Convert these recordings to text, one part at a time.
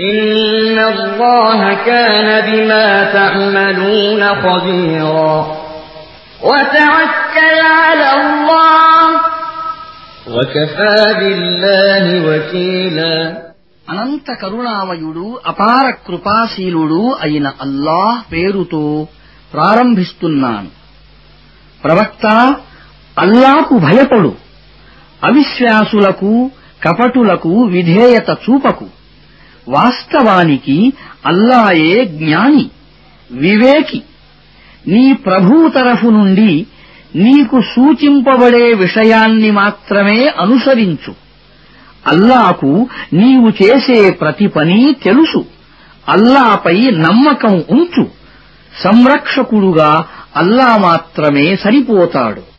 إن الله كان بما تعملون خبيرا وتوكل على الله وكفى بالله وكيلا అనంత కరుణామయుడు అపార కృపాశీలుడు అయిన అల్లాహ్ పేరుతో ప్రారంభిస్తున్నాను ప్రవక్త అల్లాకు భయపడు అవిశ్వాసులకు కపటులకు విధేయత చూపకు వాస్తవానికి అల్లాయే జ్ఞాని వివేకి. నీ ప్రభువు తరఫు నుండి నీకు సూచింపబడే విషయాన్ని మాత్రమే అనుసరించు. అల్లాకు నీవు చేసే ప్రతి పని తెలుసు. అల్లాపై నమ్మకం ఉంచు. సంరక్షకుడుగా అల్లా మాత్రమే సరిపోతాడు.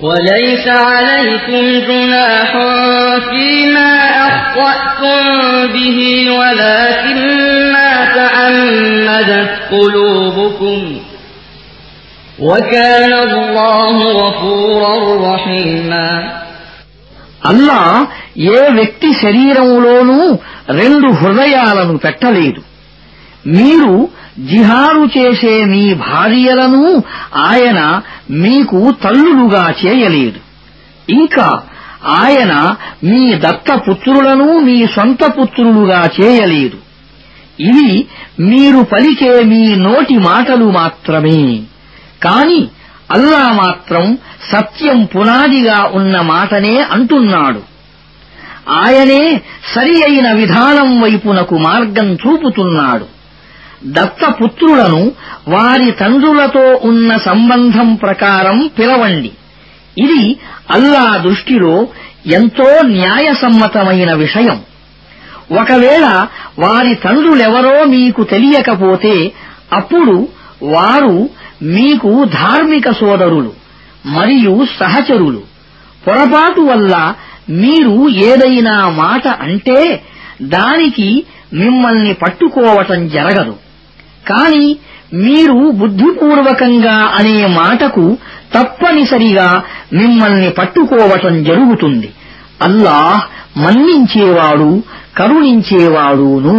وليس عليكم جناح فيما أخطأتم به ولكن ما تعمدت قلوبكم وكان الله غفورا رحيما అల్లా ఏ వ్యక్తి శరీరంలోనూ రెండు హృదయాలను పెట్టలేదు మీరు జిహారు చేసే మీ భార్యలను ఆయన మీకు తల్లులుగా చేయలేదు. ఇంకా ఆయన మీ దత్తపుత్రులను మీ సొంత పుత్రులుగా చేయలేదు. ఇవి మీరు పలికే మీ నోటి మాటలు మాత్రమే. కాని అల్లా మాత్రం సత్యం పునాదిగా ఉన్న మాటనే అంటున్నాడు. ఆయనే సరి అయిన విధానం వైపునకు మార్గం చూపుతున్నాడు. దత్తపుత్రులను వారి తండ్రులతో ఉన్న సంబంధం ప్రకారం పిలవండి. ఇది అల్లా దృష్టిలో ఎంతో న్యాయసమ్మతమైన విషయం. ఒకవేళ వారి తండ్రులెవరో మీకు తెలియకపోతే అప్పుడు వారు మీకు ధార్మిక సోదరులు మరియు సహచరులు. పొరపాటు వల్ల మీరు ఏదైనా మాట అంటే దానికి మిమ్మల్ని పట్టుకోవటం జరగదు. కాని మీరు బుద్ధిపూర్వకంగా అనే మాటకు తప్పనిసరిగా మిమ్మల్ని పట్టుకోవటం జరుగుతుంది అల్లాహ్ మన్నించేవాడు కరుణించేవాడును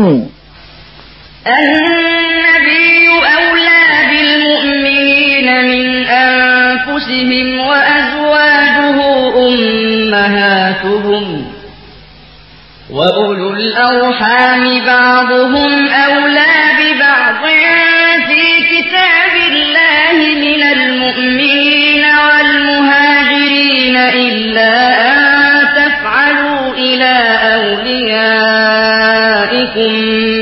النبي أولى بالمؤمنين من أنفسهم وأزواجه أمهاتهم وأولو الأرحام بعضهم أولى ببعض في كتاب الله من المؤمنين والمهاجرين إلا أن تفعلوا إلى أوليائكم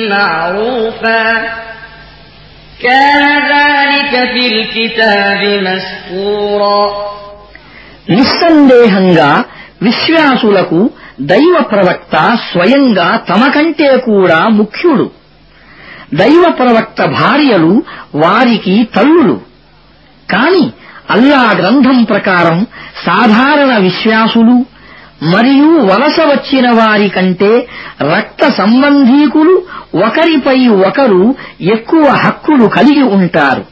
معروفا كان ذلك في الكتاب مسطورا నిస్సందేహంగా విశ్వాసులకు దైవ ప్రవక్త స్వయంగా తమ కంటే కూడా ముఖ్యుడు దైవ ప్రవక్త భార్యలు వారికి తల్లులు. కాని అల్లా గ్రంథం ప్రకారం సాధారణ విశ్వాసులు మరియు వలస వచ్చిన వారి కంటే రక్త సంబంధీకులు ఒకరిపై ఒకరు ఎక్కువ హక్కులు కలిగి ఉంటారు.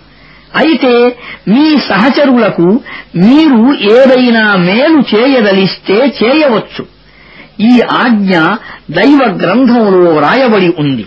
అయితే మీ సహచరులకు మీరు ఏదైనా మేలు చేయదలిస్తే చేయవచ్చు. ఈ ఆజ్ఞ దైవ గ్రంథంలో వ్రాయబడి ఉంది.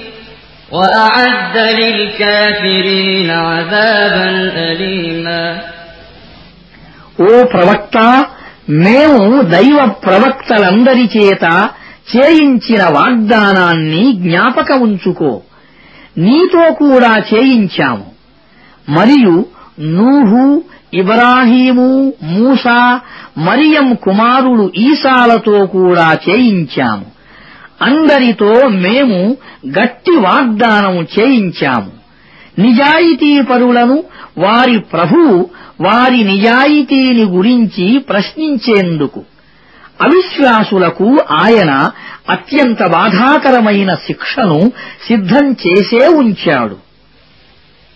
وأعد للكافرين عذابا أليما ఓ ప్రవక్త మేము దైవ ప్రవక్తలందరి చేత చేయించిన వాగ్దానాన్ని జ్ఞాపక ఉంచుకో నీతో కూడా చేయించాము మరియు నూహు ఇబ్రాహీము మూసా మరియం కుమారుడు ఈసాలతో కూడా చేయించాము అందరితో మేము గట్టి వాగ్దానం చేయించాము. నిజాయితీ పరులను వారి ప్రభువు వారి నిజాయితీని గురించి ప్రశ్నించేందుకు. అవిశ్వాసులకు ఆయన అత్యంత బాధాకరమైన శిక్షను సిద్ధం చేసే ఉంచాడు.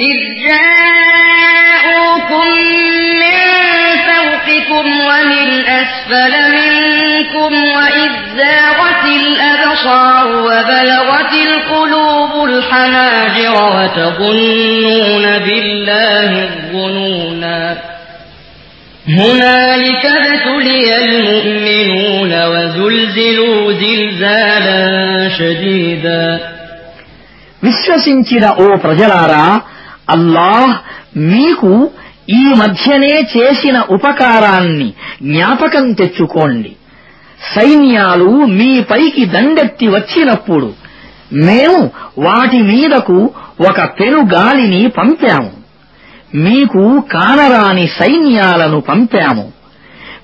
إذ جاءوكم من فوقكم ومن أسفل منكم وإذ زاغت الأبصار وبلغت القلوب الحناجر وتظنون بالله الظنونا هنالك ابتلي المؤمنون وزلزلوا زلزالا شديدا విశ్వసించిన ఓ ప్రజలారా అల్లాహ్ మీకు ఈ మధ్యనే చేసిన ఉపకారాన్ని జ్ఞాపకం తెచ్చుకోండి. సైన్యాలు మీపైకి దండెత్తి వచ్చినప్పుడు మేము వాటి మీదకు ఒక పెనుగాలిని పంపాము. మీకు కానరాని సైన్యాలను పంపాము.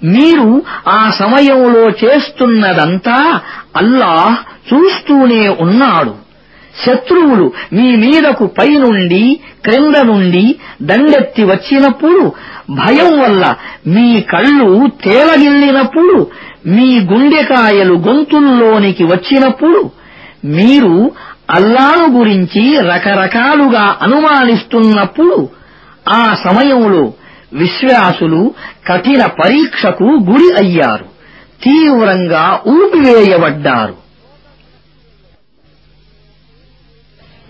మీరు ఆ సమయంలో చేస్తున్నదంతా అల్లాహ్ చూస్తూనే ఉన్నాడు. శత్రువులు మీ మీదకు పైనుండి క్రింద నుండి దండెత్తి వచ్చినప్పుడు భయం వల్ల మీ కళ్ళు తేలగిల్లినప్పుడు మీ గుండెకాయలు గొంతుల్లోనికి వచ్చినప్పుడు మీరు అల్లాను గురించి రకరకాలుగా అనుమానిస్తున్నప్పుడు ఆ సమయంలో విశ్వాసులు కఠిన పరీక్షకు గురి అయ్యారు. తీవ్రంగా ఊపివేయబడ్డారు.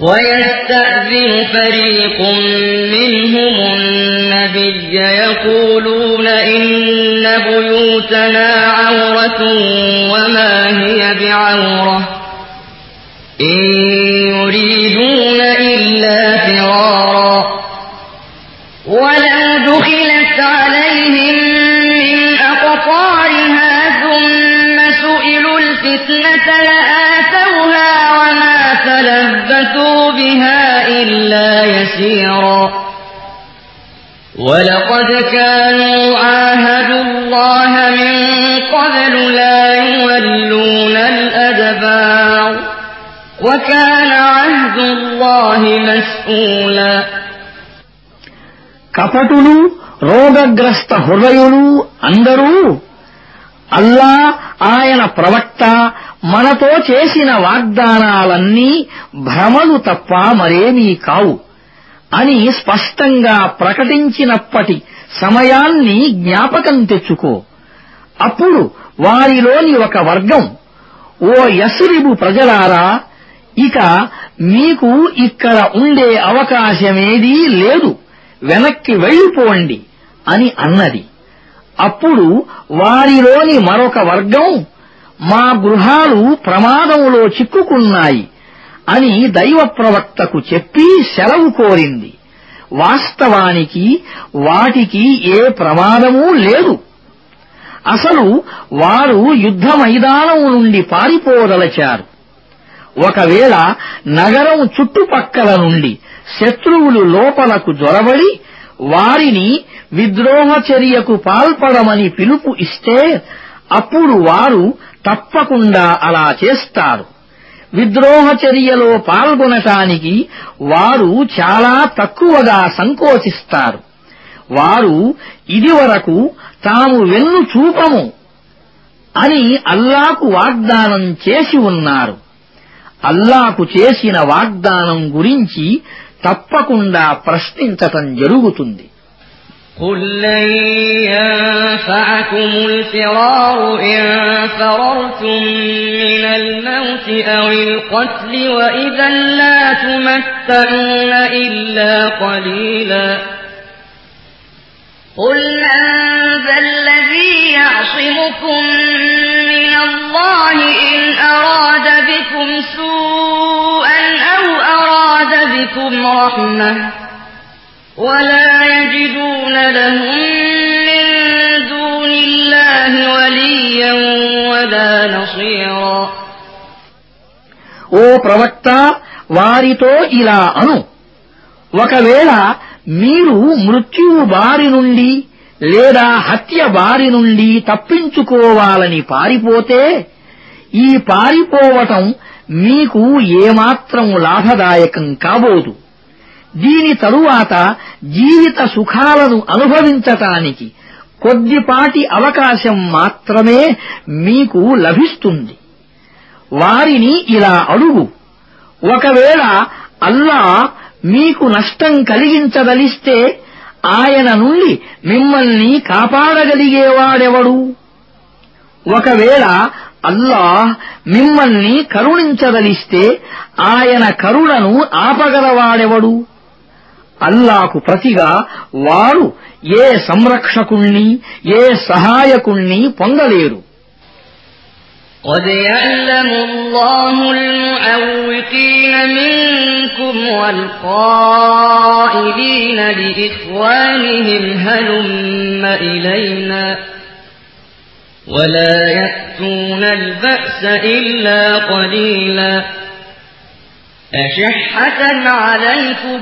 ويستأذن فريق منهم النبي يقولون إن بيوتنا عورة وما هي بعورة إن يريدون إلا فرارا ولو دخلت عليهم من أقطارها ثم سئلوا الفتنة تلبثوا بها إلا يسيرا ولقد كانوا عاهدوا الله من قبل لا يولون الأدبار وكان عهد الله مسؤولا కపటులు రోగగ్రస్త హృదయులు అందరూ అల్లా ఆయన ప్రవక్త మనతో చేసిన వాగ్దానాలన్నీ భ్రమలు తప్ప మరేమీ కావు అని స్పష్టంగా ప్రకటించినప్పటి సమయాన్ని జ్ఞాపకం తెచ్చుకో. అప్పుడు వారిలోని ఒక వర్గం ఓ యస్రిబు ప్రజలారా ఇక మీకు ఇక్కడ ఉండే అవకాశమేదీ లేదు వెనక్కి వెళ్ళిపోండి అని అన్నది. అప్పుడు వారిలోని మరొక వర్గం మా గృహాలు ప్రమాదంలో చిక్కుకున్నాయి అని దైవ ప్రవక్తకు చెప్పి సెలవు కోరింది. వాస్తవానికి వాటికి ఏ ప్రమాదమూ లేదు. అసలు వారు యుద్ధ మైదానం నుండి పారిపోదలచారు. ఒకవేళ నగరం చుట్టుపక్కల నుండి శత్రువులు లోపలకు జొరబడి వారిని విద్రోహ చర్యకు పాల్పడమని పిలుపు ఇస్తే అప్పుడు వారు తప్పకుండా అలా చేస్తారు. విద్రోహ చర్యలో పాల్గొనటానికి వారు చాలా తక్కువగా సంకోచిస్తారు. వారు ఇదివరకు తాము వెన్ను చూపము అని అల్లాకు వాగ్దానం చేసి ఉన్నారు. అల్లాకు చేసిన వాగ్దానం గురించి తప్పకుండా ప్రశ్నించటం జరుగుతుంది. قل لن ينفعكم الفرار إن فررتم من الموت أو القتل وإذا لا تمتعون إلا قليلا قل من ذا الذي يعصمكم من الله إن أراد بكم سوءا أو أراد بكم رحمة ولا يجدون لهم من دون الله وليا ولا نصيرا ఓ ప్రవక్త వారితో ఇలా అను ఒకవేళ మీరు మృత్యువు బారి నుండి లేదా హత్య బారి నుండి తప్పించుకోవాలని పారిపోతే ఈ పారిపోవటం మీకు ఏమాత్రం లాభదాయకం కాబోదు దీని తరువాత జీవిత సుఖాలను అనుభవించటానికి కొద్దిపాటి అవకాశం మాత్రమే మీకు లభిస్తుంది. వారిని ఇలా అడుగు. ఒకవేళ అల్లా మీకు నష్టం కలిగించదలిస్తే ఆయన నుండి మిమ్మల్ని కాపాడగలిగేవాడెవడు? ఒకవేళ అల్లాహ్ మిమ్మల్ని కరుణించదలిస్తే ఆయన కరుణను ఆపగలవాడెవడు? అల్లాకు ప్రతిగా వారు ఏ సంరక్షకుణ్ణి ఏ సహాయకుణ్ణి పొందలేరు قد يعلم الله المعوقين منكم والقائلين لإخوانهم هلم إلينا ولا يأتون البأس إلا قليلا أشحة عليكم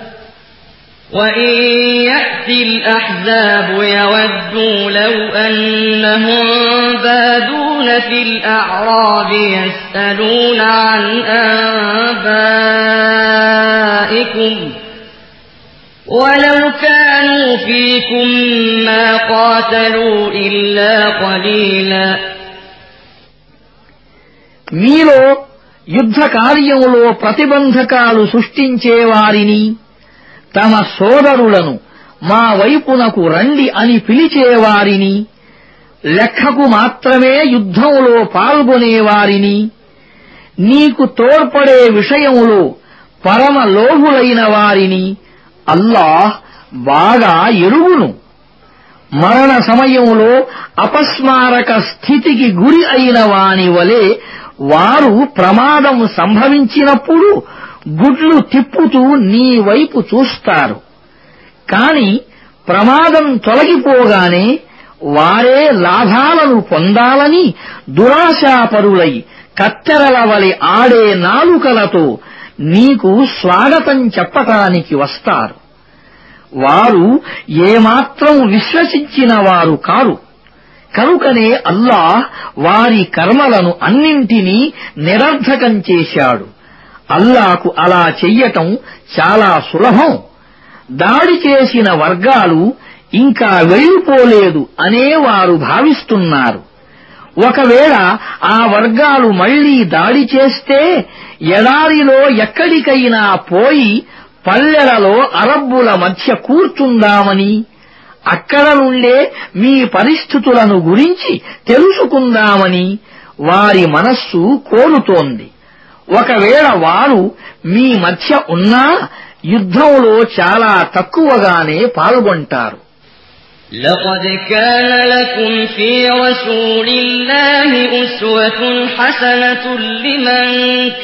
وإن يأتي الأحزاب يودوا لو أنهم بادون في الأعراب يسألون عن أنبائكم ولو كانوا فيكم ما قاتلوا إلا قليلا మీలో యుద్ధ కార్యములో ప్రతిబంధకాలు సృష్టించేవారిని తమ సోదరులను మా వైపునకు రండి అని పిలిచేవారిని లెక్కకు మాత్రమే యుద్ధంలో పాల్గొనేవారిని నీకు తోడ్పడే విషయములో పరమ లోహులైన వారిని అల్లాహ్ బాగా ఎరుగును. మరణ సమయంలో అపస్మారక స్థితికి గురి అయిన వాని వలె వారు ప్రమాదం సంభవించినప్పుడు గుడ్లు తిప్పుతూ నీ వైపు చూస్తారు. కాని ప్రమాదం తొలగిపోగానే వారే లాభాలను పొందాలని దురాశాపరులై కత్తెరల వలె ఆడే నాలుకలతో నీకు స్వాగతం చెప్పటానికి వస్తారు. వారు ఏమాత్రం విశ్వసించిన వారు కారు. కనుకనే అల్లాహ్ వారి కర్మలను అన్నింటినీ నిరర్ధకం చేశాడు. అల్లాకు అలా చెయ్యటం చాలా సులభం. దాడి చేసిన వర్గాలు ఇంకా వెళ్ళిపోలేదు అనే వారు భావిస్తున్నారు. ఒకవేళ ఆ వర్గాలు మళ్ళీ దాడి చేస్తే ఎడారిలో ఎక్కడికైనా పోయి పల్లెలలో అరబ్బుల మధ్య కూర్చుందామని అక్కడ నుండే మీ పరిస్థితులను గురించి తెలుసుకుందామని వారి మనస్సు కోరుతోంది. ఒకవేళ వారు మీ మధ్య ఉన్నా యుద్ధంలో చాలా తక్కువగానే పాల్గొంటారు لقد كان لكم في رسول الله أسوة حسنة لمن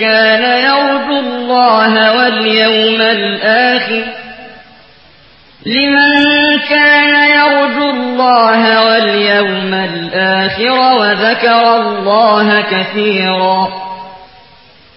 كان يرجو الله واليوم الآخر لمن كان يرجو الله واليوم الآخر وذكر الله كثيرا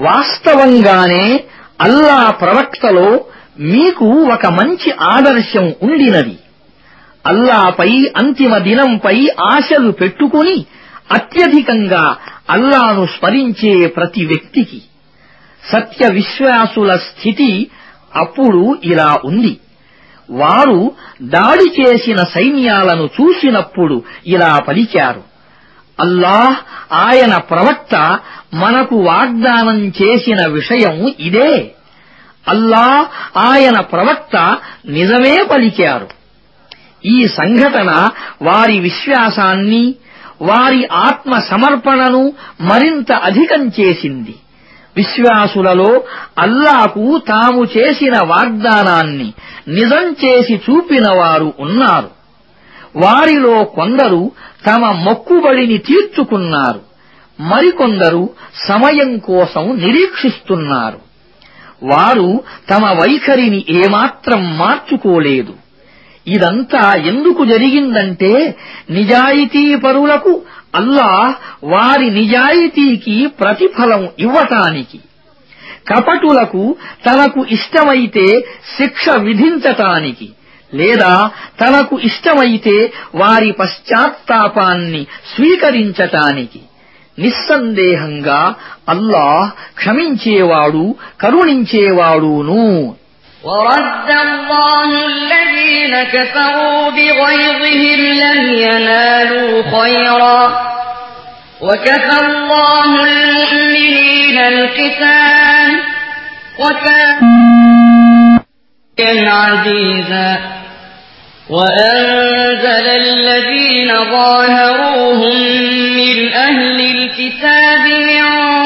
వాస్తవంగానే అల్లా ప్రవక్తలో మీకు ఒక మంచి ఆదర్శం ఉండినది. అల్లాపై అంతిమ దినంపై ఆశలు పెట్టుకుని అత్యధికంగా అల్లాను స్మరించే ప్రతి వ్యక్తికి. సత్య విశ్వాసుల స్థితి అప్పుడు ఇలా ఉంది. వారు దాడి చేసిన సైన్యాలను చూసినప్పుడు ఇలా పలికారు. అల్లాహ్ ఆయన ప్రవక్త మనకు వాగ్దానం చేసిన విషయం ఇదే. అల్లాహ్ ఆయన ప్రవక్త నిజమే పలికారు. ఈ సంఘటన వారి విశ్వాసాన్ని వారి ఆత్మ సమర్పణను మరింత అధికం చేసింది. విశ్వాసులలో అల్లాకు తాము చేసిన వాగ్దానాన్ని నిజం చేసి చూపినవారు ఉన్నారు. వారిలో కొందరు తమ మొక్కుబడిని తీర్చుకున్నారు. మరికొందరు సమయం కోసం నిరీక్షిస్తున్నారు. వారు తమ వైఖరిని ఏమాత్రం మార్చుకోలేదు. ఇదంతా ఎందుకు జరిగిందంటే నిజాయితీ పరులకు అల్లాహ్ వారి నిజాయితీకి ప్రతిఫలం ఇవ్వటానికి కపటులకు తనకు ఇష్టమైతే శిక్ష విధించటానికి లేదా తనకు ఇష్టమైతే వారి పశ్చాత్తాపాన్ని స్వీకరించటానికి నిస్సందేహంగా అల్లాహ్ క్షమించేవాడు కరుణించేవాడును. ورد الله الذين كفروا بغيظهم لم ينالوا خيرا. وكفى الله المؤمنين القتال وكان عزيزا. وأنزل الذين ظاهروهم من أهل الكتاب من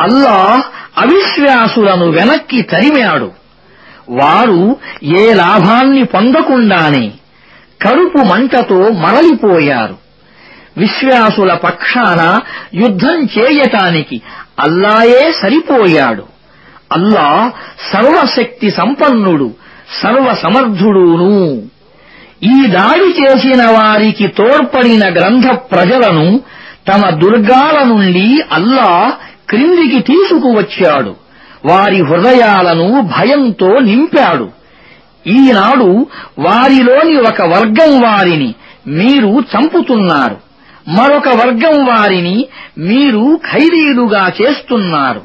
అల్లా అవిశ్వాసులను వెనక్కి తరిమాడు. వారు ఏ లాభాన్ని పొందకుండానే కరుపు మంటతో మరలిపోయారు. విశ్వాసుల పక్షాన యుద్ధం చేయటానికి అల్లాయే సరిపోయాడు. అల్లా సర్వశక్తి సంపన్నుడు సర్వసమర్థుడూను. ఈ దాడి చేసిన వారికి తోడ్పడిన గ్రంథ ప్రజలను తమ దుర్గాల నుండి అల్లా క్రిందికి తీసుకువచ్చాడు. వారి హృదయాలను భయంతో నింపాడు. ఈనాడు వారిలోని ఒక వర్గం వారిని మీరు చంపుతున్నారు. మరొక వర్గం వారిని మీరు ఖైదీలుగా చేస్తున్నారు.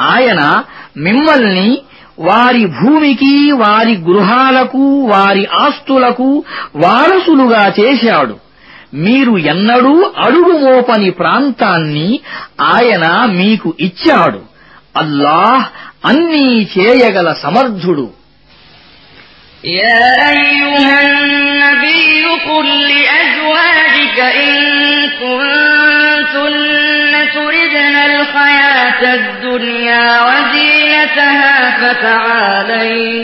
ఆయన మిమ్మల్ని వారి భూమికి వారి గృహాలకు వారి ఆస్తులకు వారసులుగా చేశాడు. మీరు ఎన్నడూ అడుగు మోపని ప్రాంతాన్ని ఆయన మీకు ఇచ్చాడు అల్లాహ్ అన్నీ చేయగల సమర్థుడు يا أيها النبي قل لأزواجك إن كنتن تردن الحياة الدنيا وزينتها فتعالين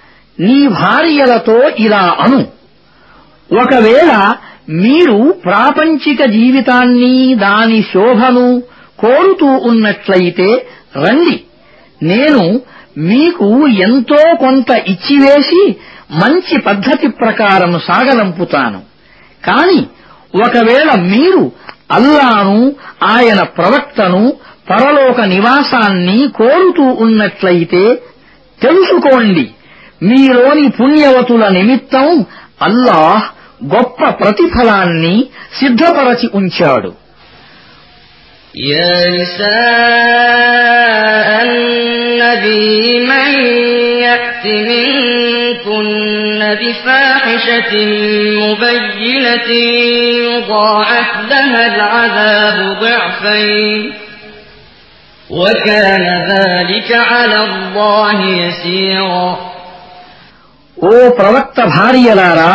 నీ భార్యలతో ఇలా అను. ఒకవేళ మీరు ప్రాపంచిక జీవితాన్ని దాని శోభను కోరుతూ ఉన్నట్లయితే రండి. నేను మీకు ఎంతో కొంత ఇచ్చివేసి మంచి పద్ధతి ప్రకారం సాగనంపుతాను కాని ఒకవేళ మీరు అల్లాను ఆయన ప్రవక్తను పరలోక నివాసాన్ని కోరుతూ ఉన్నట్లయితే తెలుసుకోండి. మీలోని పుణ్యవతుల నిమిత్తం అల్లాహ్ గొప్ప ప్రతిఫలాన్ని సిద్ధపరచి ఉంచాడు يا نساء النبي من يأت منكن بفاحشة مبينة يضاعف لها العذاب ضعفين وكان ذلك على الله يسيرا ఓ ప్రవక్త భార్యలారా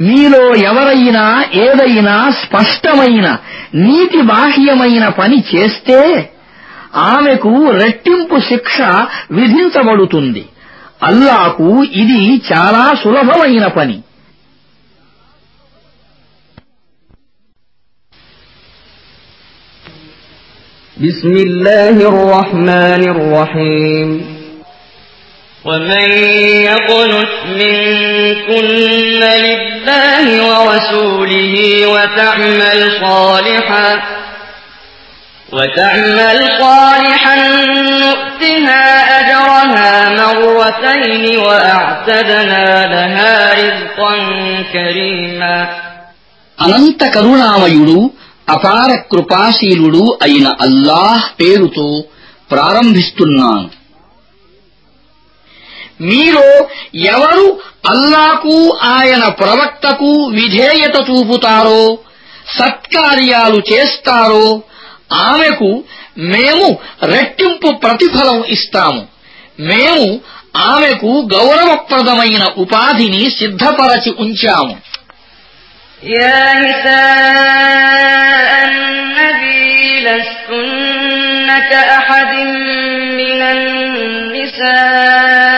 మీలో ఎవరైనా ఏదైనా స్పష్టమైన నీతి బాహ్యమైన పని చేస్తే ఆమెకు రెట్టింపు శిక్ష విధించబడుతుంది అల్లాకు ఇది చాలా సులభమైన పని بسم الله الرحمن الرحيم ومن يقنت منكن لله ورسوله وتعمل صالحا وتعمل صالحا نؤتها أجرها مرتين وأعتدنا لها رزقا كريما అనంత కరుణామయుడు అపార కృపాశీలుడు అయిన అల్లాహ్ పేరుతో ప్రారంభిస్తున్నాను మీలో ఎవరు అల్లాకు ఆయన ప్రవక్తకు విధేయత చూపుతారో సత్కార్యాలు చేస్తారో ఆమెకు మేము రెట్టింపు ప్రతిఫలం ఇస్తాము మేము ఆమెకు గౌరవప్రదమైన ఉపాధిని సిద్ధపరచి ఉంచాము يا نساء النبي لستن كأحد من النساء إن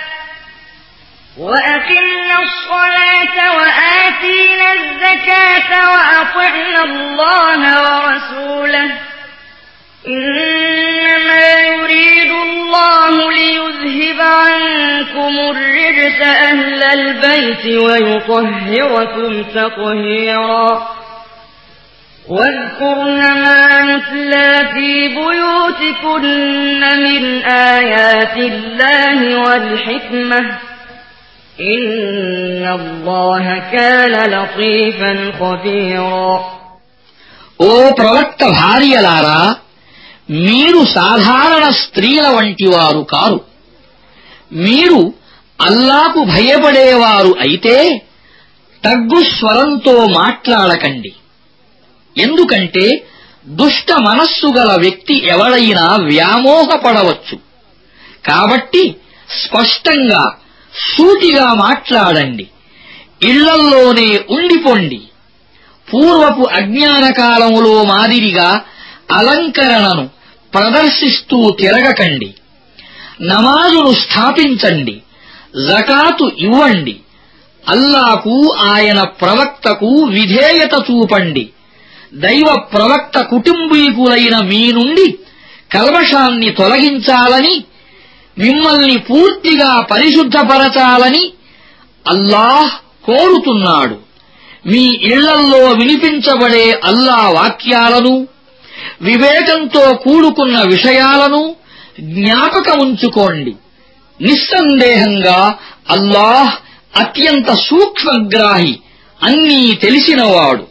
وأقمنا الصلاة وآتينا الزكاة وأطعنا الله ورسوله إنما يريد الله ليذهب عنكم الرجس أهل البيت ويطهركم تطهيرا واذكرن ما يتلى في بيوتكن من آيات الله والحكمة ఓ ప్రవక్త భార్యలారా మీరు సాధారణ స్త్రీల వంటి వారు కారు. మీరు అల్లాకు భయపడేవారు అయితే తగ్గు స్వరంతో మాట్లాడకండి. ఎందుకంటే దుష్ట మనస్సు గల వ్యక్తి ఎవడైనా వ్యామోహపడవచ్చు. కాబట్టి స్పష్టంగా సూటిగా మాట్లాడండి. ఇళ్ళల్లోనే ఉండిపోండి. పూర్వపు అజ్ఞాన కాలములో మాదిరిగా అలంకరణను ప్రదర్శిస్తూ తిరగకండి. నమాజును స్థాపించండి. జకాతు ఇవ్వండి. అల్లాకు ఆయన ప్రవక్తకు విధేయత చూపండి. దైవ ప్రవక్త కుటుంబీకులైన మీ నుండి కల్మషాన్ని తొలగించాలని మిమ్మల్ని పూర్తిగా పరిశుద్ధపరచాలని అల్లాహ్ కోరుతున్నాడు. మీ ఇళ్ళల్లో వినిపించబడే అల్లా వాక్యాలను వివేకంతో కూడుకున్న విషయాలను జ్ఞాపకముంచుకోండి నిస్సందేహంగా అల్లాహ్ అత్యంత సూక్ష్మగ్రాహి అన్నీ తెలిసినవాడు.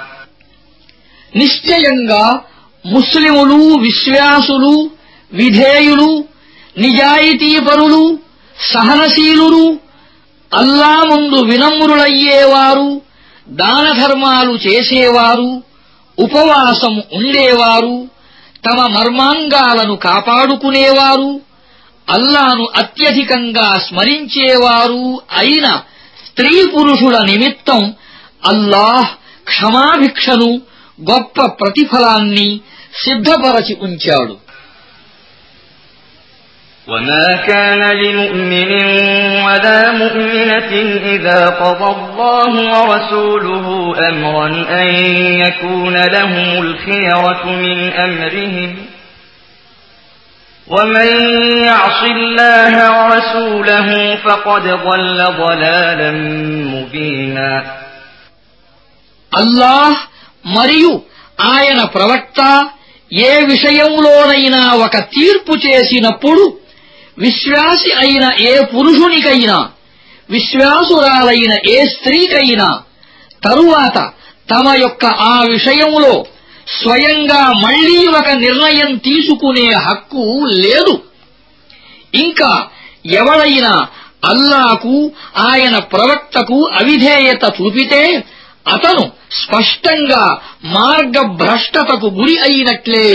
నిశ్చయంగా ముస్లిములు విశ్వాసులు విధేయులు నిజాయితీపరులు సహనశీలురు అల్లా ముందు వినమ్రులయ్యేవారు దానధర్మాలు చేసేవారు ఉపవాసం ఉండేవారు తమ మర్మాంగాలను కాపాడుకునేవారు అల్లాను అత్యధికంగా స్మరించేవారు అయిన స్త్రీ పురుషుల నిమిత్తం అల్లాహ్ క్షమాభిక్షను గొప్ప ప్రతిఫలాన్ని సిద్ధపరచి ఉంచాడు وما كان لمؤمن ولا مؤمنة إذا قضى الله ورسوله أمرا أن يكون لهم الخيرة من أمرهم ومن يعص الله ورسوله فقد ضل ضلالا مبينا అల్లాహ్ మరియు ఆయన ప్రవక్త ఏ విషయంలోనైనా ఒక తీర్పు చేసినప్పుడు విశ్వాసి అయిన ఏ పురుషునికైనా విశ్వాసురాలైన ఏ స్త్రీకైనా తరువాత తమ యొక్క ఆ విషయంలో స్వయంగా మళ్ళీ ఒక నిర్ణయం తీసుకునే హక్కు లేదు. ఇంకా ఎవడైనా అల్లాకు ఆయన ప్రవక్తకు అవిధేయత చూపితే అతను స్పష్టంగా మార్గభ్రష్టతకు గురి అయినట్లే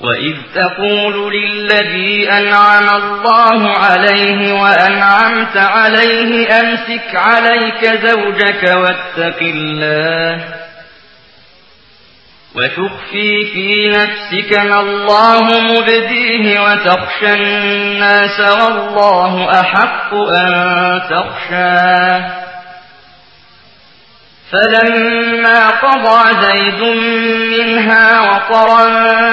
وإذ تقول للذي أنعم الله عليه وأنعمت عليه أمسك عليك زوجك واتق الله وتخفي في نفسك ما الله مبديه وتخشى الناس والله أحق أن تخشاه فلما قضى زيد منها وطرا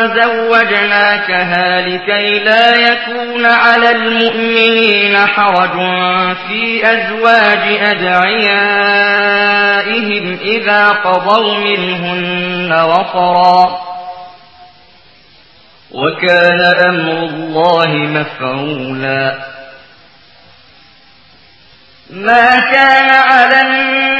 زوجناكها لكي لا يكون على المؤمنين حرج في أزواج أدعيائهم إذا قضوا منهن وطرا. وكان أمر الله مفعولا. ما كان على النبي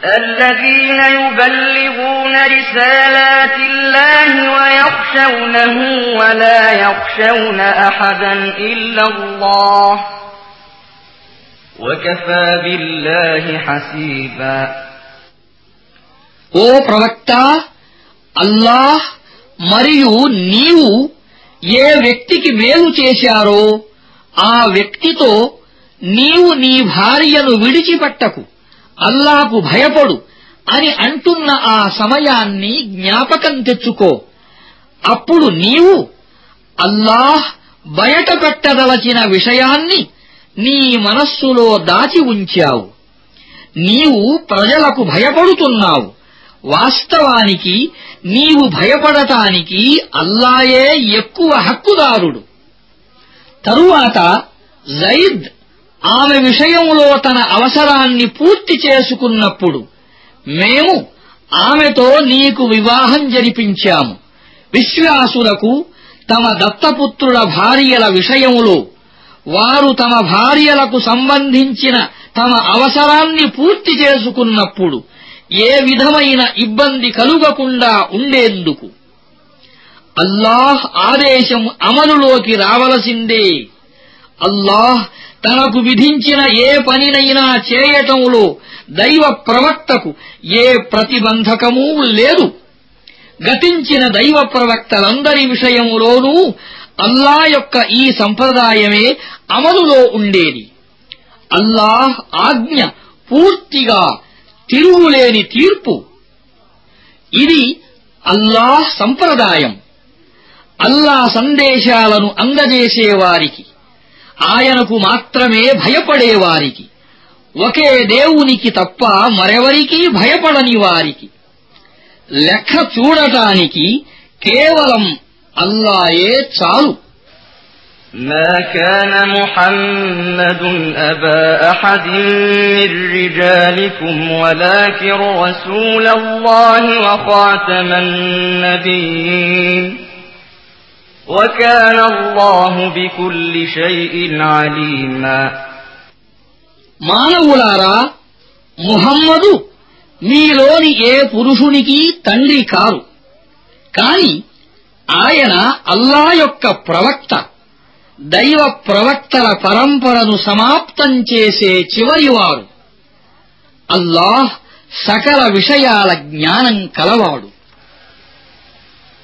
الذين يبلغون رسالات الله ويخشونه ولا يخشون أحدا إلا الله وكفى بالله حسيبا ఓ ప్రవక్త అల్లాహ్ మరియు నీవు ఏ వ్యక్తికి మేలు చేశారో ఆ వ్యక్తితో నీవు నీ భార్యను విడిచిపెట్టకు అల్లాకు భయపడు అని అంటున్న ఆ సమయాన్ని జ్ఞాపకం తెచ్చుకో. అప్పుడు నీవు అల్లాహ్ బయట పెట్టదలచిన విషయాన్ని నీ మనస్సులో దాచి ఉంచావు. నీవు ప్రజలకు భయపడుతున్నావు. వాస్తవానికి నీవు భయపడటానికి అల్లాయే ఎక్కువ హక్కుదారుడు. తరువాత జైద్ ఆమె విషయంలో తన అవసరాన్ని పూర్తి చేసుకున్నప్పుడు మేము ఆమెతో నీకు వివాహం జరిపించాము. విశ్వాసులకు తమ దత్తపుత్రుల భార్యల విషయంలో వారు తమ భార్యలకు సంబంధించిన తమ అవసరాన్ని పూర్తి చేసుకున్నప్పుడు ఏ విధమైన ఇబ్బంది కలుగకుండా ఉండేందుకు. అల్లాహ్ ఆదేశం అమలులోకి రావలసిందే. అల్లాహ్ తనకు విధించిన ఏ పనినైనా చేయటంలో దైవ ప్రవక్తకు ఏ ప్రతిబంధకమూ లేదు. గతించిన దైవ ప్రవక్తలందరి విషయములోనూ అల్లా యొక్క ఈ సంప్రదాయమే అమలులో ఉండేది. అల్లాహ్ ఆజ్ఞ పూర్తిగా తిరుగులేని తీర్పు. ఇది అల్లాహ్ సంప్రదాయం. అల్లా సందేశాలను అందజేసేవారికి ఆయనకు మాత్రమే భయపడేవారికి ఒకే దేవునికి తప్ప మరెవరికీ భయపడని వారికి లెక్క చూడటానికి కేవలం అల్లాయే చాలు ما كان محمد أبا أحد من رجالكم ولكن رسول الله وخاتم النبيين وكان الله بكل شيء عليما మానవులారా ముహమ్మదు మీలోని ఏ పురుషునికి తండ్రి కారు కాని ఆయన అల్లా యొక్క ప్రవక్త దైవ ప్రవక్తల పరంపరను సమాప్తం చేసే చివరివాడు అల్లాహ్ సకల విషయాల జ్ఞానం కలవాడు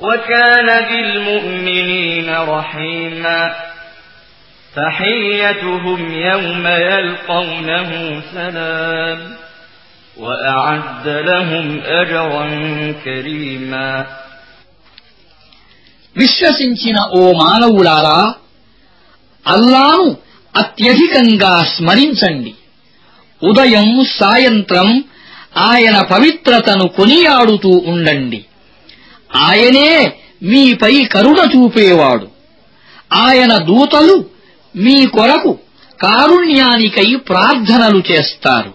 وكان بالمؤمنين رحيما تحيتهم يوم يلقونه سلام وأعد لهم أجرا كريما విశ్వసించిన ఓ మానవులారా అల్లాను అత్యధికంగా స్మరించండి ఉదయం సాయంత్రం ఆయన పవిత్రతను కొనియాడుతూ ఉండండి ఆయనే మీపై కరుణ చూపేవాడు. ఆయన దూతలు మీ కొరకు కారుణ్యానికై ప్రార్థనలు చేస్తారు.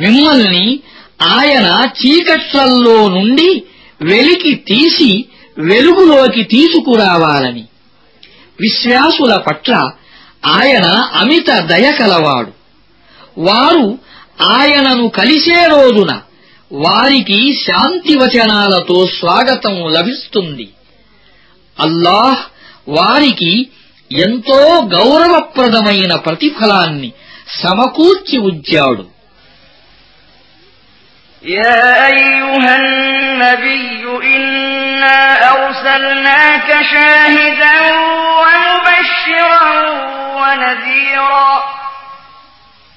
మిమ్మల్ని ఆయన చీకట్లల్లో నుండి వెలికి తీసి వెలుగులోకి తీసుకురావాలని. విశ్వాసుల పట్ల ఆయన అమిత దయ కలవాడు. వారు ఆయనను కలిసే రోజున వారికి శాంతి వచనాలతో స్వాగతం లభిస్తుంది అల్లాహ్ వారికి ఎంతో గౌరవప్రదమైన ప్రతిఫలాన్ని సమకూర్చి ఉంచాడు يا أيها النبي إنا أرسلناك شاهدا ومبشرا ونذيرا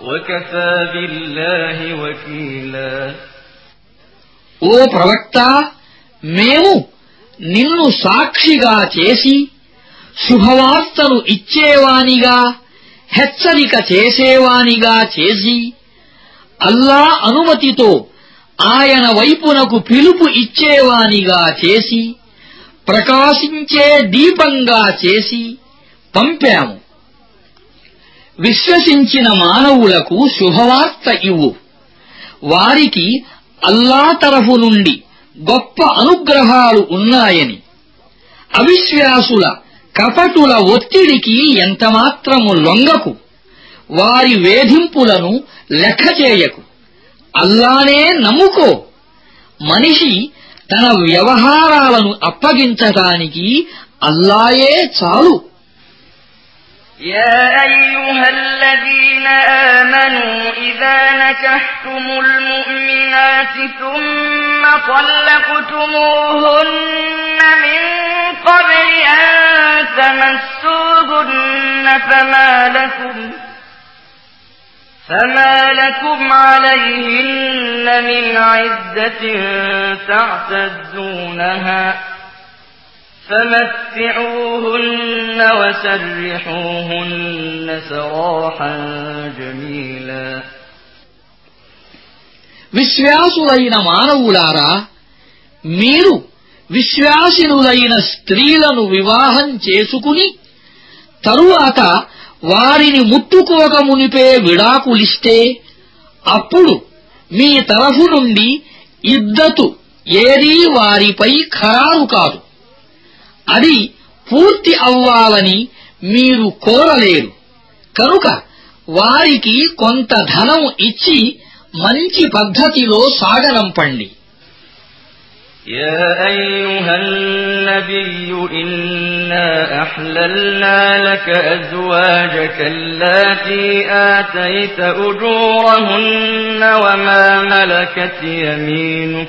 وكفى بالله وكيلا ఓ ప్రవక్త మేము నిన్ను సాక్షిగా చేసి శుభవార్తను ఇచ్చేవానిగా హెచ్చరిక చేసేవానిగా చేసి అల్లా అనుమతితో ఆయన వైపునకు పిలుపు ఇచ్చేవానిగా చేసి ప్రకాశించే దీపంగా చేసి పంపాము విశ్వసించిన మానవులకు శుభవార్త ఇవ్వు. వారికి అల్లా తరఫు నుండి గొప్ప అనుగ్రహాలు ఉన్నాయని. అవిశ్వాసుల కపటుల ఒత్తిడికి ఎంతమాత్రము లొంగకు. వారి వేధింపులను లెక్క చేయకు. అల్లానే నమ్ముకో. మనిషి తన వ్యవహారాలను అప్పగించటానికి అల్లాయే చాలు. يا أيها الذين آمنوا إذا نكحتم المؤمنات ثم طلقتموهن من قبل أن تمسوهن فما لكم فما لكم عليهن من عدة تعتدونها فمتعوهن وسرحوهن سراحا جميلا విశ్వాసులైన మానవులారా మీరు విశ్వాసినులైన స్త్రీలను వివాహం చేసుకుని తరువాత వారిని ముట్టుకోకమునిపే విడాకులిస్తే అప్పుడు మీ తరఫు నుండి ఇద్దతు ఏదీ వారిపై ఖరారు కాదు అది పూర్తి అవ్వాలని మీరు కోరలేరు కనుక వారికి కొంత ధనం ఇచ్చి మంచి పద్ధతిలో సాగనంపండి يا أيها النبي إنا أحللنا لك أزواجك اللاتي آتيت أجورهن وما ملكت يمينك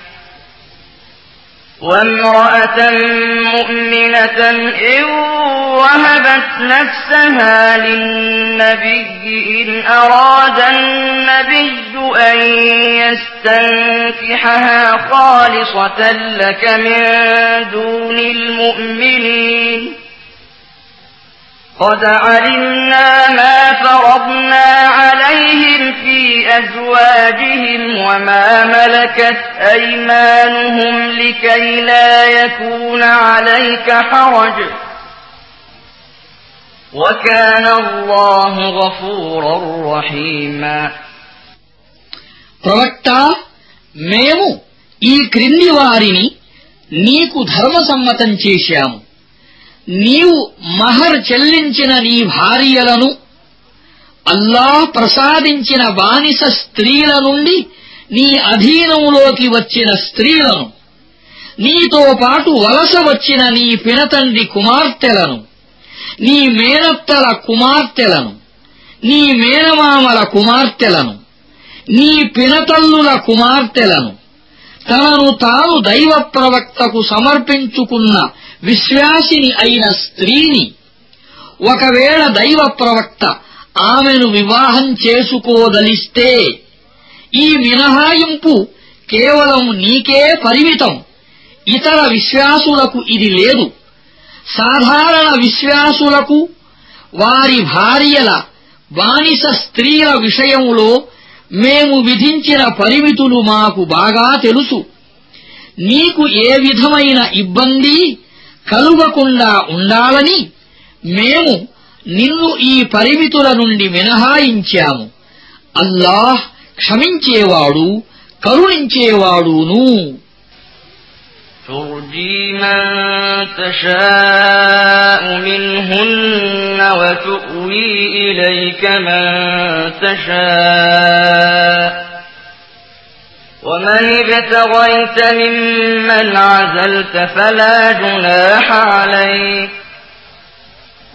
وامرأة مؤمنة إن وهبت نفسها للنبي إن أراد النبي أن يستنكحها خالصة لك من دون المؤمنين. قد علمنا ما فرضنا عليهم في أزواجهم وما ملكت أيمانهم لكي لا يكون عليك حرج وكان الله غفورا رحيما ప్రవక్త మేము ఈ క్రింది వారిని నీకు ధర్మసమ్మతం చేశాము నీవు మహర్ చెల్లించిన నీ భార్యలను అల్లా ప్రసాదించిన బానిస స్త్రీల నుండి నీ అధీనంలోకి వచ్చిన స్త్రీలను నీతో పాటు వలస వచ్చిన నీ పినతండ్రి కుమార్తెలను నీ మేనత్తల కుమార్తెలను నీ మేనమామల కుమార్తెలను నీ పినతల్లుల కుమార్తెలను తనను తాను దైవ ప్రవక్తకు సమర్పించుకున్న విశ్వాసిని అయిన స్త్రీని ఒకవేళ దైవ ప్రవక్త ఆమెను వివాహం చేసుకోదలిస్తే ఈ మినహాయింపు కేవలం నీకే పరిమితం. ఇతర విశ్వాసులకు ఇది లేదు. సాధారణ విశ్వాసులకు వారి భార్యల బానిస స్త్రీల విషయంలో మేము విధించిన పరిమితులు మాకు బాగా తెలుసు. నీకు ఏ విధమైన ఇబ్బంది కలుగకుండా ఉండాలని మేము నిన్ను ఈ పరిమితుల నుండి మినహాయించాము అల్లాహ్ క్షమించేవాడు కరుణించేవాడును ترجي من تشاء منهن وتؤوي إليك من تشاء ومن ابتغيت ممن عزلت فلا جناح عليك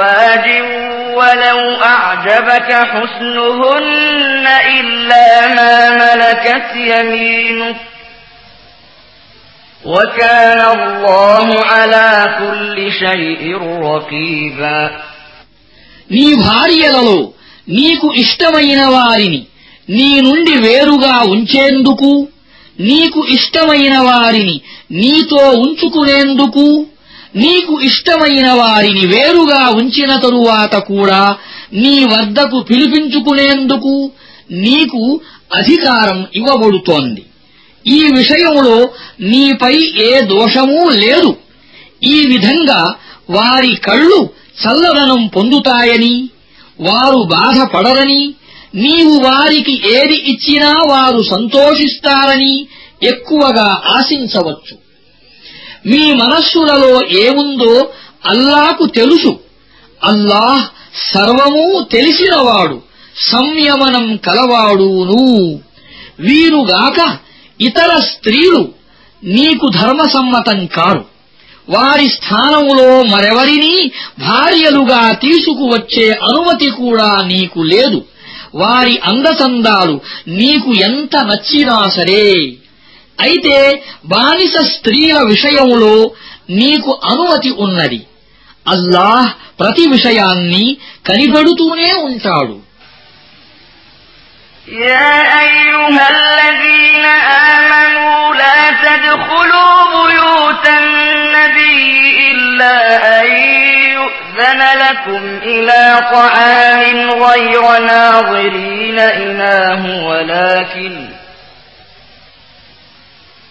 أزواج ولو أعجبك حسنهن إلا ما ملكت يمينك وكان الله على كل شيء رقيبا నీ భార్యలలో నీకు ఇష్టమైన వారిని నీ నుండి వేరుగా ఉంచేందుకు నీకు ఇష్టమైన వారిని నీతో ఉంచుకునేందుకు నీకు ఇష్టమైన వారిని వేరుగా ఉంచిన తరువాత కూడా నీ వద్దకు పిలిపించుకునేందుకు నీకు అధికారం ఇవ్వబడుతోంది. ఈ విషయంలో నీపై ఏ దోషమూ లేదు. ఈ విధంగా వారి కళ్ళు చల్లదనం పొందుతాయని వారు బాధపడరని నీవు వారికి ఏది ఇచ్చినా వారు సంతోషిస్తారని ఎక్కువగా ఆశించవచ్చు. మీ మనస్సులలో ఏముందో అల్లాకు తెలుసు. అల్లాహ్ సర్వమూ తెలిసినవాడు సంయమనం కలవాడును. వీరుగాక ఇతర స్త్రీలు నీకు ధర్మసమ్మతం కారు. వారి స్థానములో మరెవరినీ భార్యలుగా తీసుకువచ్చే అనుమతి కూడా నీకు లేదు. వారి అందచందాలు నీకు ఎంత నచ్చినా సరే. అయితే బానిస స్త్రీల విషయంలో నీకు అనుమతి ఉన్నది అల్లాహ్ ప్రతి విషయాన్ని కనిపెడుతూనే ఉంటాడు يا أيها الذين آمنوا لا تدخلوا بيوت النبي إلا أن يؤذن لكم إلى طعام غير ناظرين إناه ولكن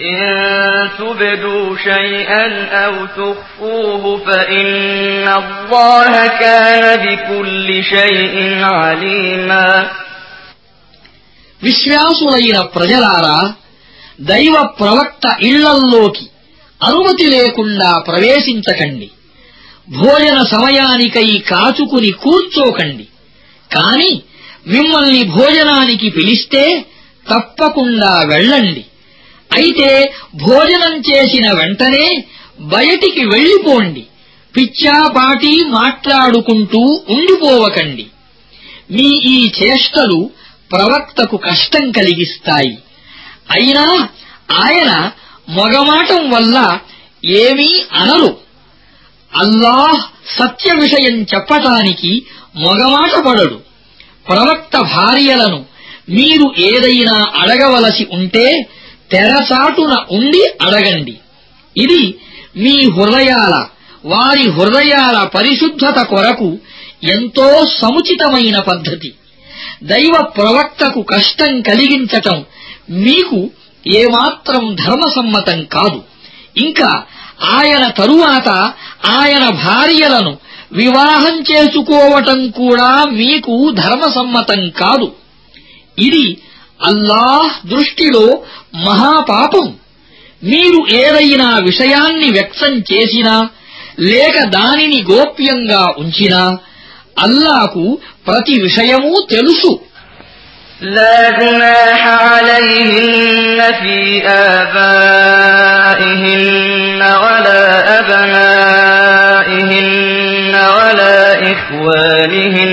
إن تبدوا شيئا أو تخفوه فإن الله كان بكل شيء عليما విశ్వాసులైన ప్రజలారా దైవ ప్రవక్త ఇళ్లల్లోకి అనుమతి లేకుండా ప్రవేశించకండి భోజన సమయానికై కాచుకుని కూర్చోకండి కాని మిమ్మల్ని భోజనానికి పిలిస్తే తప్పకుండా వెళ్ళండి అయితే భోజనం చేసిన వెంటనే బయటికి వెళ్ళిపోండి. పిచ్చాపాటి మాట్లాడుకుంటూ ఉండిపోవకండి. మీ ఈ చేష్టలు ప్రవక్తకు కష్టం కలిగిస్తాయి. అయినా ఆయన మొగమాటం వల్ల ఏమీ అనరు. అల్లాహ్ సత్య విషయం చెప్పటానికి మొగమాట పడడు. ప్రవక్త భార్యలను మీరు ఏదైనా అడగవలసి ఉంటే తెరచాటున ఉండి అడగండి. ఇది మీ హృదయాల వారి హృదయాల పరిశుద్ధత కొరకు ఎంతో సముచితమైన పద్ధతి. దైవ ప్రవక్తకు కష్టం కలిగించటం మీకు ఏమాత్రం ధర్మసమ్మతం కాదు. ఇంకా ఆయన తరువాత ఆయన భార్యలను వివాహం చేసుకోవటం కూడా మీకు ధర్మసమ్మతం కాదు. ఇది అల్లాహ్ దృష్టిలో మహాపాపం మీరు ఏదైనా విషయాన్ని వ్యక్తం చేసినా లేక దానిని గోప్యంగా ఉంచినా అల్లాకు ప్రతి విషయమూ తెలుసు لا جناح عليهن في آبائهن ولا أبنائهن ولا إخوانهن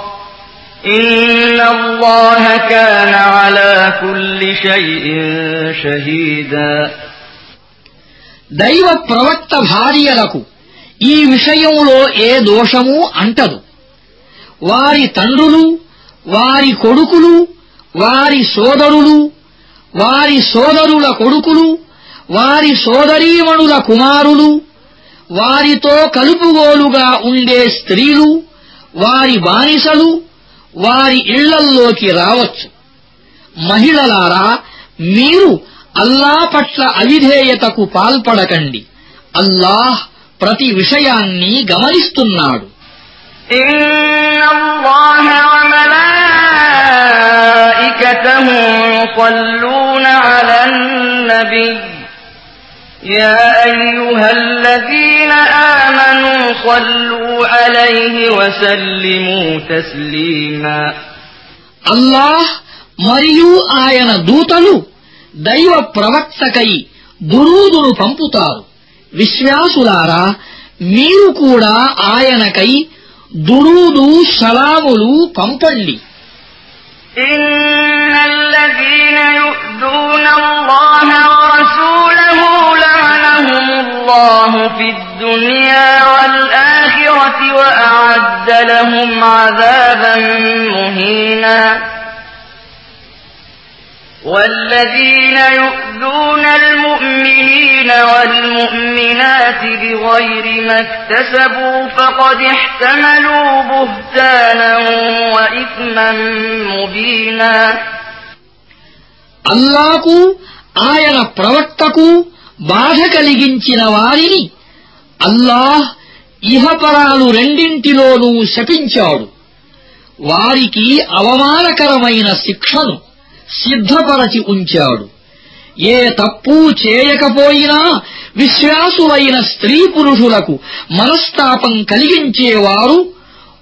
إن الله كان على كل شيء شهيدا దైవ ప్రవక్త భార్యలకు ఈ విషయంలో ఏ దోషమూ అంటదు వారి తండ్రులు వారి కొడుకులు వారి సోదరులు వారి సోదరుల కొడుకులు వారి సోదరీమణుల కుమారులు వారితో కలుపుగోలుగా ఉండే స్త్రీలు వారి బానిసలు వారి ఇళ్లల్లోకి రావచ్చు మహిళలారా మీరు అల్లా పట్ల అవిధేయతకు పాల్పడకండి అల్లాహ్ ప్రతి విషయాన్ని గమనిస్తున్నాడు إن الله وملائكته يصلون على النبي يا أيها الذين آمنوا صلوا عليه وسلموا تسليما అల్లాహ్ మరియు ఆయన దూతలు దైవ ప్రవక్తకై దురూదును పంపుతారు విశ్వాసులారా మీరు కూడా ఆయనకై దురూదు సలాములు పంపండి إن الذين يؤذون الله ورسوله لعنهم الله في الدنيا والآخرة وأعد لهم عذابا مهينا والذين يؤذون المؤمنين والمؤمنات بغير ما اكتسبوا فقد احتملوا بهتانا وإثما مبينا అల్లాకు ఆయన ప్రవక్తకు బాధ కలిగించిన వారిని అల్లాహ్ ఇహపరాలు రెండింటిలోనూ శపించాడు. వారికి అవమానకరమైన శిక్షను సిద్ధపరచి ఉంచాడు. ఏ తప్పు చేయకపోయినా విశ్వాసులైన స్త్రీ పురుషులకు మనస్తాపం కలిగించేవారు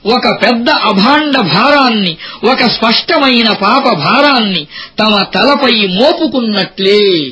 ఒక పెద్ద అభాండ భారాన్ని ఒక స్పష్టమైన పాప భారాన్ని తమ తలపై మోపుకున్నట్లే.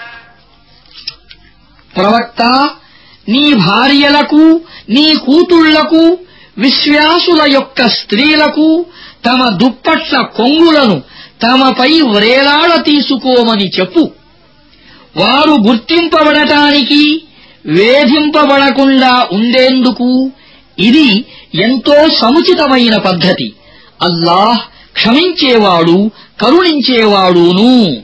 ప్రవక్త నీ భార్యలకు నీ కూతుళ్ళకు విశ్వాసుల యొక్క స్త్రీలకు తమ దుప్పట్ల కొంగులను తమపై వ్రేలాడ తీసుకోమని చెప్పు. వారు గుర్తింపబడటానికి వేధింపబడకుండా ఉండేందుకు ఇది ఎంతో సముచితమైన పద్ధతి. అల్లాహ్ క్షమించేవాడు కరుణించేవాడును.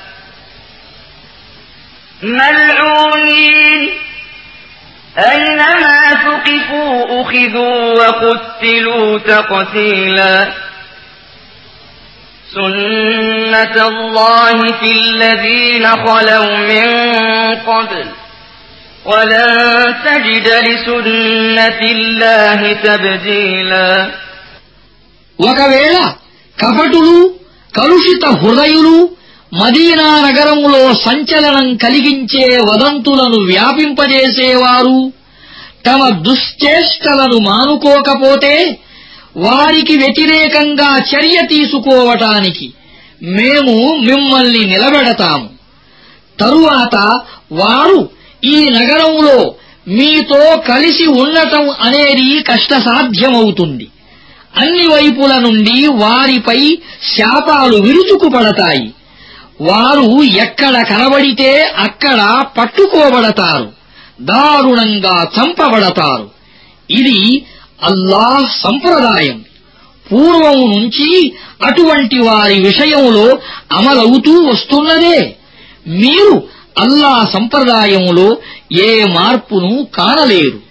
ملعونين أينما ثقفوا أخذوا وقتلوا تقتيلا سنة الله في الذين خلوا من قبل ولن تجد لسنة الله تبديلا ఒకవేళ కపటులు కలుషిత హృదయులు మదీనా నగరంలో సంచలనం కలిగించే వదంతులను వ్యాపింపజేసేవారు తమ దుశ్చేష్టలను మానుకోకపోతే వారికి వ్యతిరేకంగా చర్య తీసుకోవటానికి మేము మిమ్మల్ని నిలబెడతాము. తరువాత వారు ఈ నగరంలో మీతో కలిసి ఉండటం అనేది కష్టసాధ్యమవుతుంది. అన్ని వైపుల నుండి వారిపై శాపాలు విరుచుకుపడతాయి. వారు ఎక్కడ కనబడితే అక్కడ పట్టుకోబడతారు. దారుణంగా చంపబడతారు. ఇది అల్లాహ్ సంప్రదాయం. పూర్వం నుంచి అటువంటి వారి విషయంలో అమలవుతూ వస్తున్నదే. మీరు అల్లా సంప్రదాయంలో ఏ మార్పును కానలేరు.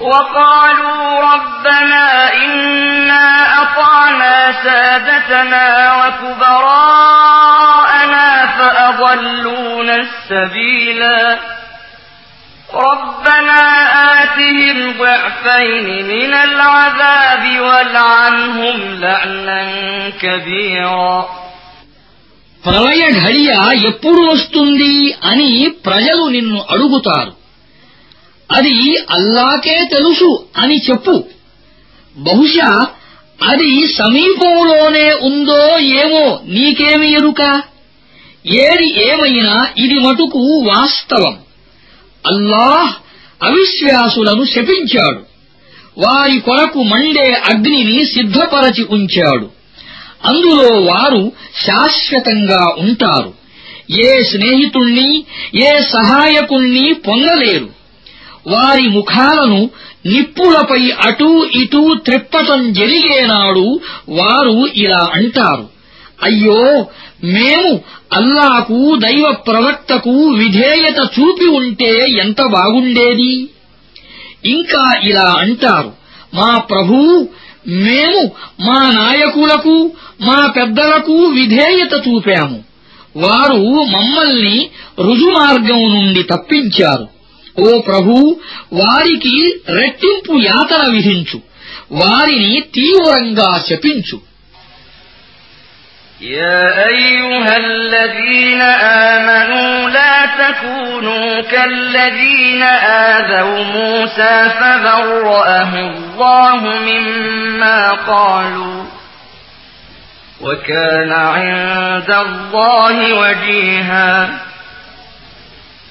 وقالوا ربنا إنا أطعنا سادتنا وكبراءنا فأضلونا السبيلا ربنا آتهم ضعفين من العذاب والعنهم لعنا كبيرا ప్రళయ ఘడియ ఎప్పుడు వస్తుంది అని ప్రజలు నిన్ను అడుగుతారు అది అల్లాకే తెలుసు అని చెప్పు. బహుశా అది సమీపంలోనే ఉందో ఏమో నీకేమి ఎరుక? ఏది ఏమైనా ఇది మటుకు వాస్తవం. అల్లాహ్ అవిశ్వాసులను శపించాడు. వారి కొరకు మండే అగ్నిని సిద్ధపరచి ఉంచాడు. అందులో వారు శాశ్వతంగా ఉంటారు. ఏ స్నేహితుణ్ణి ఏ సహాయకుణ్ణి పొందలేరు. వారి ముఖాలను నిప్పులపై అటూ ఇటూ త్రిప్పటం జరిగేనాడు వారు ఇలా అంటారు. అయ్యో మేము అల్లాకు దైవ ప్రవక్తకు విధేయత చూపి ఉంటే ఎంత బాగుండేది? ఇంకా ఇలా అంటారు. మా ప్రభూ మేము మా నాయకులకు మా పెద్దలకు విధేయత చూపాము. వారు మమ్మల్ని రుజుమార్గం నుండి తప్పించారు. ఓ ప్రభూ వారికి రెట్టింపు యాతన విధించు వారిని తీవ్రంగా శపించు يا أيها الذين آمنوا لا تكونوا كالذين آذوا موسى فبرأه الله مما قالوا وكان عند الله وجيها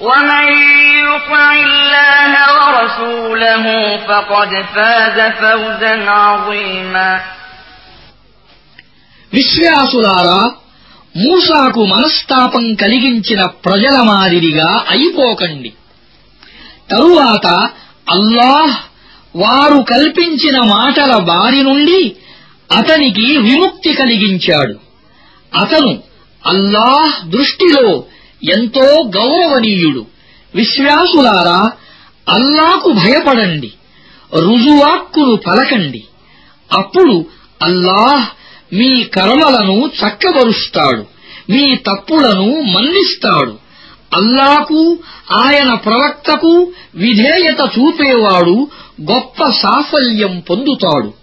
ومن يطع الله ورسوله فقد فاز فوزا عظيما విశ్వాసులారా మూసాకు మనస్తాపం కలిగించిన ప్రజల మాదిరిగా అయిపోకండి తరువాత అల్లాహ్ వారు కల్పించిన మాటల బారి నుండి అతనికి విముక్తి కలిగించాడు అతను అల్లాహ్ దృష్టిలో ఎంతో గౌరవనీయుడు. విశ్వాసులారా అల్లాకు భయపడండి. రుజువాక్కును పలకండి. అప్పుడు అల్లాహ్ మీ కర్మలను చక్కబరుస్తాడు. మీ తప్పులను మన్నిస్తాడు. అల్లాకు ఆయన ప్రవక్తకు విధేయత చూపేవాడు గొప్ప సాఫల్యం పొందుతాడు.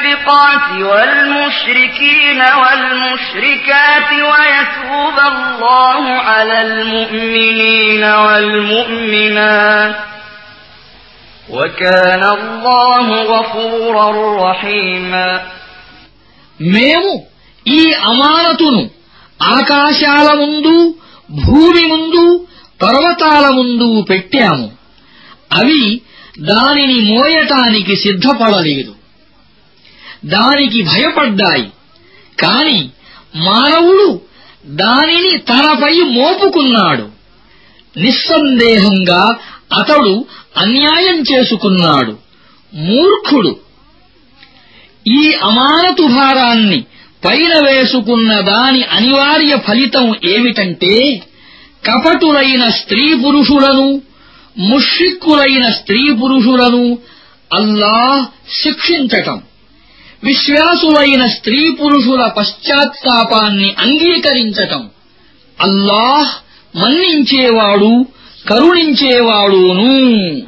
والمنافقات والمشركين والمشركات ويتوب الله على المؤمنين والمؤمنات وكان الله غفورا رحيما మేము ఈ అమానతును ఆకాశాల ముందు భూమి ముందు పర్వతాల ముందు పెట్టాము అవి దానిని మోయటానికి సిద్ధపడలేదు దానికి భయపడ్డాయి. కాని మానవుడు దానిని తనపై మోపుకున్నాడు. నిస్సందేహంగా అతడు అన్యాయం చేసుకున్నాడు. మూర్ఖుడు. ఈ అమానతు భారాన్ని పైన వేసుకున్న దాని అనివార్య ఫలితం ఏమిటంటే కపటులైన స్త్రీ పురుషులను ముష్రిక్కులైన స్త్రీ పురుషులను అల్లాహ్ శిక్షించటం. విశ్వాసులైన స్త్రీ పురుషుల పశ్చాత్తాపాన్ని అంగీకరించటం. అల్లాహ్ మన్నించేవాడు కరుణించేవాడును.